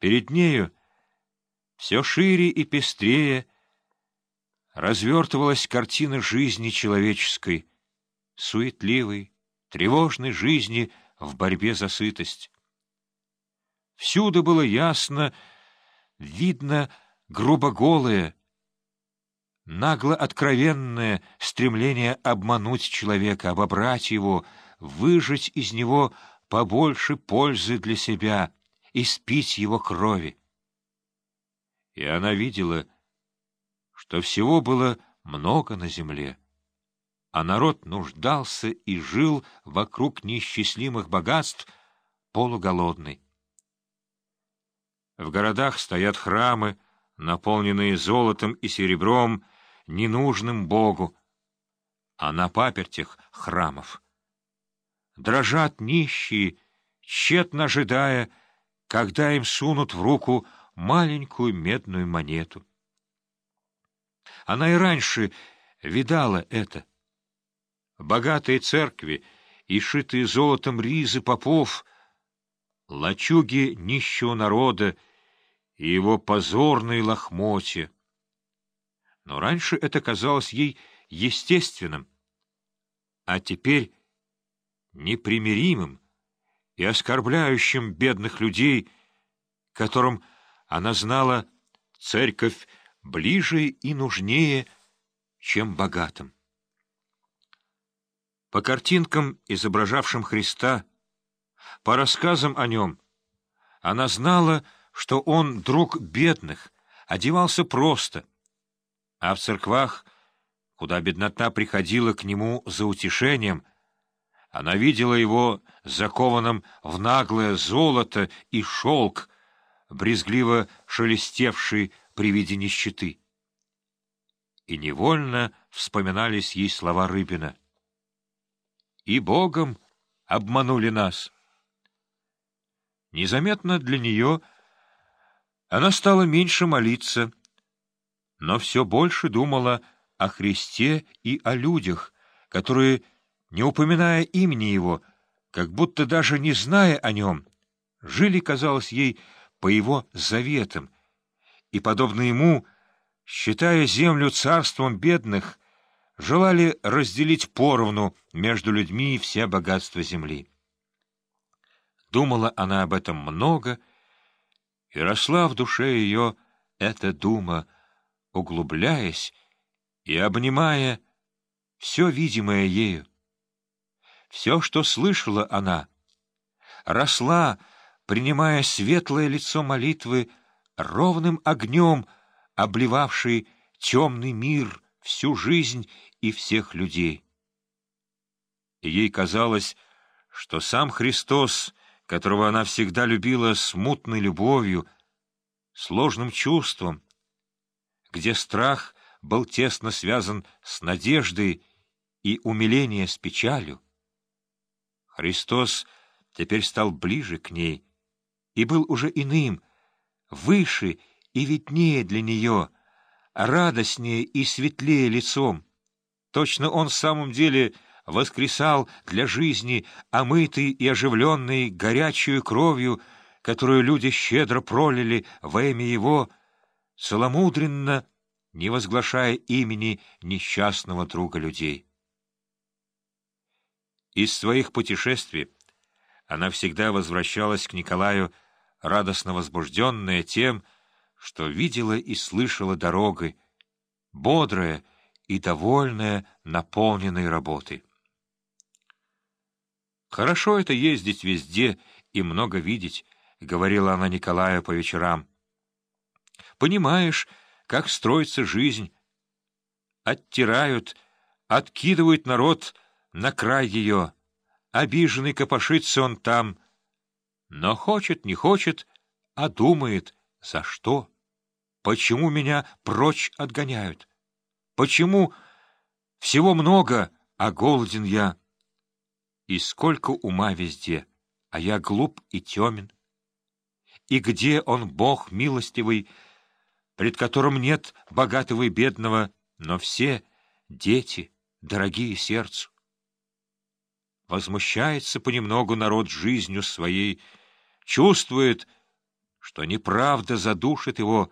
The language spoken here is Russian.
Перед нею все шире и пестрее развертывалась картина жизни человеческой, суетливой, тревожной жизни в борьбе за сытость. Всюду было ясно, видно грубо голое, нагло откровенное стремление обмануть человека, обобрать его, выжать из него побольше пользы для себя и спить его крови. И она видела, что всего было много на земле, а народ нуждался и жил вокруг неисчислимых богатств полуголодный. В городах стоят храмы, наполненные золотом и серебром, ненужным Богу, а на папертях храмов. Дрожат нищие, тщетно ожидая, когда им сунут в руку маленькую медную монету. Она и раньше видала это. Богатые церкви и шитые золотом ризы попов, лачуги нищего народа и его позорные лохмотья. Но раньше это казалось ей естественным, а теперь непримиримым и оскорбляющим бедных людей, которым она знала церковь ближе и нужнее, чем богатым. По картинкам, изображавшим Христа, по рассказам о нем, она знала, что он друг бедных, одевался просто, а в церквах, куда беднота приходила к нему за утешением, она видела его закованным в наглое золото и шелк, брезгливо шелестевший при виде нищеты. И невольно вспоминались ей слова Рыбина. «И Богом обманули нас». Незаметно для нее она стала меньше молиться, но все больше думала о Христе и о людях, которые, не упоминая имени Его, как будто даже не зная о Нем, жили, казалось ей, по Его заветам, и, подобно Ему, считая землю царством бедных, желали разделить поровну между людьми все богатства земли. Думала она об этом много, и росла в душе ее эта дума, углубляясь и обнимая все видимое ею. Все, что слышала она, росла, принимая светлое лицо молитвы ровным огнем, обливавший темный мир, всю жизнь и всех людей. Ей казалось, что сам Христос, которого она всегда любила смутной любовью, сложным чувством, где страх был тесно связан с надеждой и умиление с печалью, Христос теперь стал ближе к ней и был уже иным, выше и виднее для нее, радостнее и светлее лицом. Точно он в самом деле воскресал для жизни, омытый и оживленный горячую кровью, которую люди щедро пролили во имя его, целомудренно, не возглашая имени несчастного друга людей. Из своих путешествий она всегда возвращалась к Николаю, радостно возбужденная тем, что видела и слышала дорогой, бодрая и довольная наполненной работой. «Хорошо это ездить везде и много видеть», — говорила она Николаю по вечерам. «Понимаешь, как строится жизнь. Оттирают, откидывают народ на край ее. Обиженный копошится он там. Но хочет, не хочет, а думает, за что? Почему меня прочь отгоняют? Почему всего много, а голоден я? И сколько ума везде, а я глуп и темен. И где он, Бог милостивый, пред которым нет богатого и бедного, но все — дети, дорогие сердцу? Возмущается понемногу народ жизнью своей, чувствует, что неправда задушит его